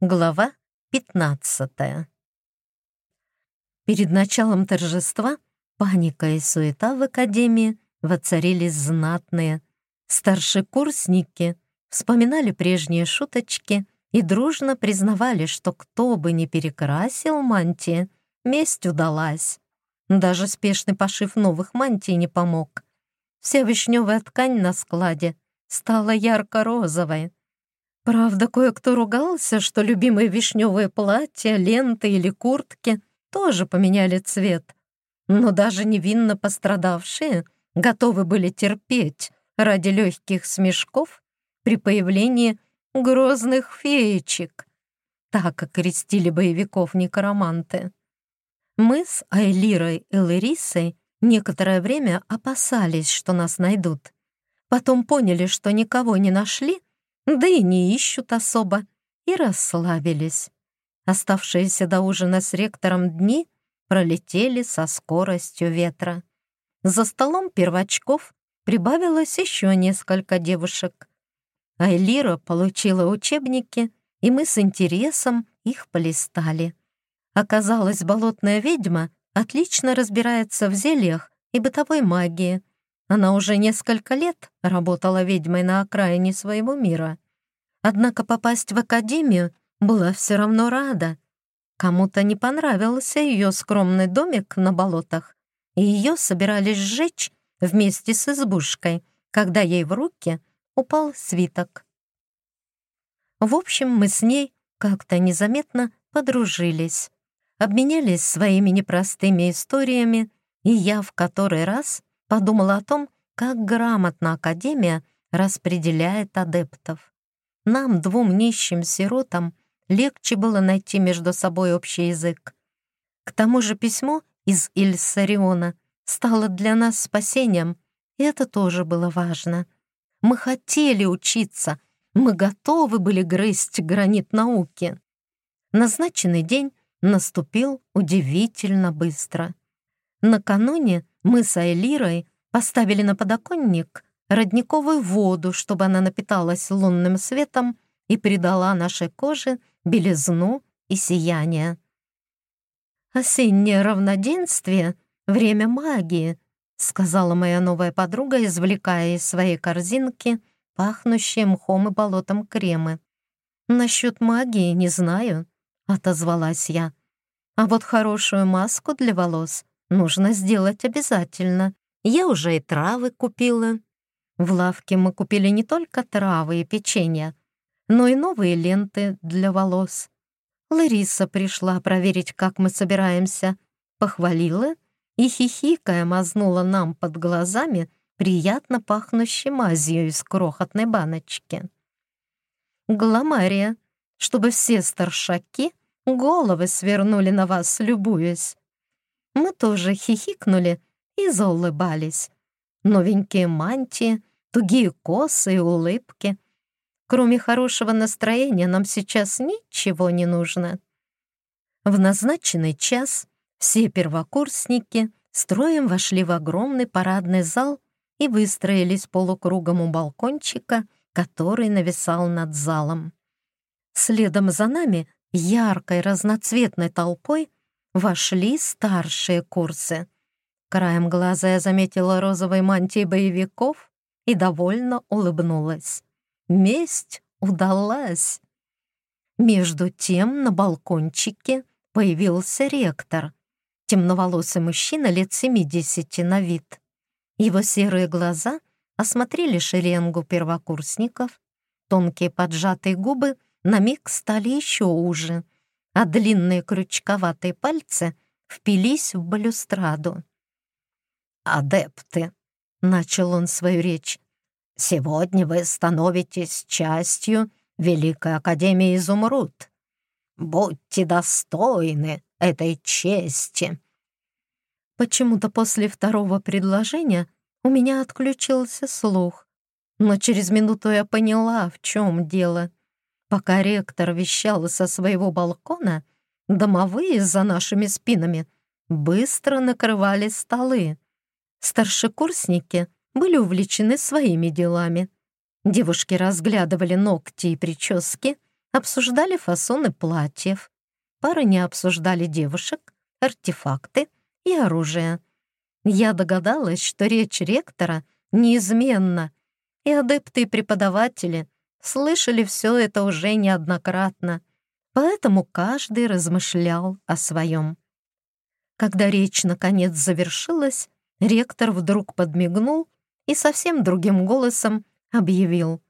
Глава 15 Перед началом торжества паника и суета в академии воцарились знатные. Старшекурсники вспоминали прежние шуточки и дружно признавали, что кто бы ни перекрасил мантии, месть удалась. Даже спешный пошив новых мантий не помог. Вся вишневая ткань на складе стала ярко-розовой. Правда, кое-кто ругался, что любимые вишневые платья, ленты или куртки тоже поменяли цвет. Но даже невинно пострадавшие готовы были терпеть ради легких смешков при появлении грозных феечек. Так окрестили боевиков некроманты. Мы с Айлирой и Ларисой некоторое время опасались, что нас найдут. Потом поняли, что никого не нашли, да и не ищут особо, и расслабились. Оставшиеся до ужина с ректором дни пролетели со скоростью ветра. За столом первочков прибавилось еще несколько девушек. Айлира получила учебники, и мы с интересом их полистали. Оказалось, болотная ведьма отлично разбирается в зельях и бытовой магии, она уже несколько лет работала ведьмой на окраине своего мира. Однако попасть в академию была все равно рада. Кому-то не понравился ее скромный домик на болотах, и ее собирались сжечь вместе с избушкой, когда ей в руки упал свиток. В общем, мы с ней как-то незаметно подружились, обменялись своими непростыми историями, и я в который раз подумала о том, как грамотно Академия распределяет адептов. Нам, двум нищим сиротам, легче было найти между собой общий язык. К тому же письмо из Ильсариона стало для нас спасением, и это тоже было важно. Мы хотели учиться, мы готовы были грызть гранит науки. Назначенный день наступил удивительно быстро. Накануне мы с Айлирой поставили на подоконник родниковую воду, чтобы она напиталась лунным светом и придала нашей коже белизну и сияние. «Осеннее равноденствие — время магии», — сказала моя новая подруга, извлекая из своей корзинки пахнущие мхом и болотом кремы. «Насчет магии не знаю», — отозвалась я. «А вот хорошую маску для волос нужно сделать обязательно. Я уже и травы купила. В лавке мы купили не только травы и печенье, но и новые ленты для волос. Лариса пришла проверить, как мы собираемся, похвалила и, хихикая, мазнула нам под глазами приятно пахнущей мазью из крохотной баночки. «Гламария, чтобы все старшаки головы свернули на вас, любуясь. Мы тоже хихикнули и заулыбались. Новенькие мантии, тугие косы и улыбки. Кроме хорошего настроения нам сейчас ничего не нужно. В назначенный час все первокурсники строем вошли в огромный парадный зал и выстроились полукругом у балкончика, который нависал над залом. Следом за нами яркой разноцветной толпой вошли старшие курсы. Краем глаза я заметила розовые мантии боевиков и довольно улыбнулась. Месть удалась. Между тем на балкончике появился ректор, темноволосый мужчина лет 70 на вид. Его серые глаза осмотрели шеренгу первокурсников, тонкие поджатые губы на миг стали еще уже — а длинные крючковатые пальцы впились в балюстраду. «Адепты», — начал он свою речь, — «сегодня вы становитесь частью Великой Академии Изумруд. Будьте достойны этой чести». Почему-то после второго предложения у меня отключился слух, но через минуту я поняла, в чем дело. Пока ректор вещал со своего балкона, домовые за нашими спинами быстро накрывали столы. Старшекурсники были увлечены своими делами. Девушки разглядывали ногти и прически, обсуждали фасоны платьев. Пары не обсуждали девушек, артефакты и оружие. Я догадалась, что речь ректора неизменна, и адепты и преподаватели слышали все это уже неоднократно, поэтому каждый размышлял о своем. Когда речь наконец завершилась, ректор вдруг подмигнул и совсем другим голосом объявил.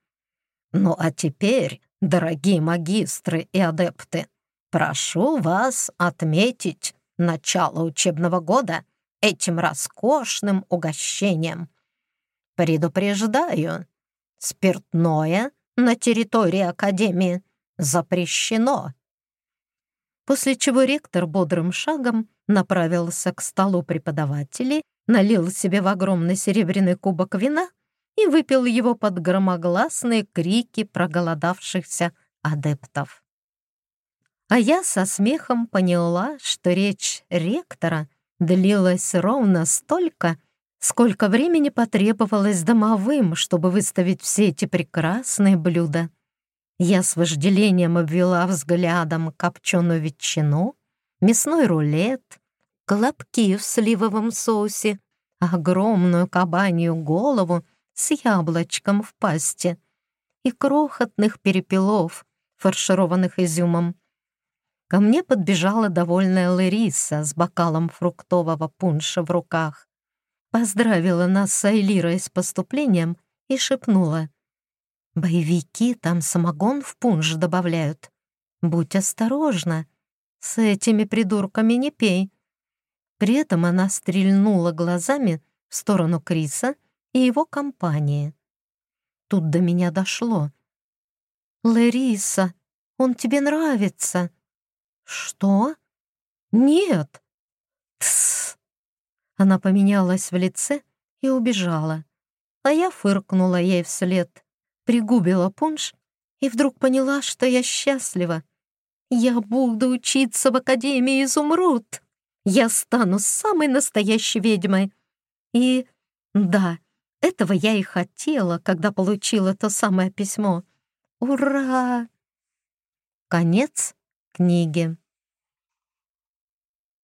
«Ну а теперь, дорогие магистры и адепты, прошу вас отметить начало учебного года этим роскошным угощением. Предупреждаю, спиртное на территории Академии запрещено». После чего ректор бодрым шагом направился к столу преподавателей, налил себе в огромный серебряный кубок вина и выпил его под громогласные крики проголодавшихся адептов. А я со смехом поняла, что речь ректора длилась ровно столько, сколько времени потребовалось домовым, чтобы выставить все эти прекрасные блюда. Я с вожделением обвела взглядом копченую ветчину, мясной рулет, колобки в сливовом соусе, огромную кабанью голову — с яблочком в пасти и крохотных перепелов, фаршированных изюмом. Ко мне подбежала довольная Лариса с бокалом фруктового пунша в руках. Поздравила нас с Айлирой с поступлением и шепнула. «Боевики там самогон в пунш добавляют. Будь осторожна, с этими придурками не пей». При этом она стрельнула глазами в сторону Криса и его компании. Тут до меня дошло. «Лариса, он тебе нравится». «Что?» «Нет». «Тссс». Она поменялась в лице и убежала. А я фыркнула ей вслед, пригубила пунш и вдруг поняла, что я счастлива. Я буду учиться в Академии Изумруд. Я стану самой настоящей ведьмой. И да, этого я и хотела, когда получила то самое письмо. Ура! Конец книги.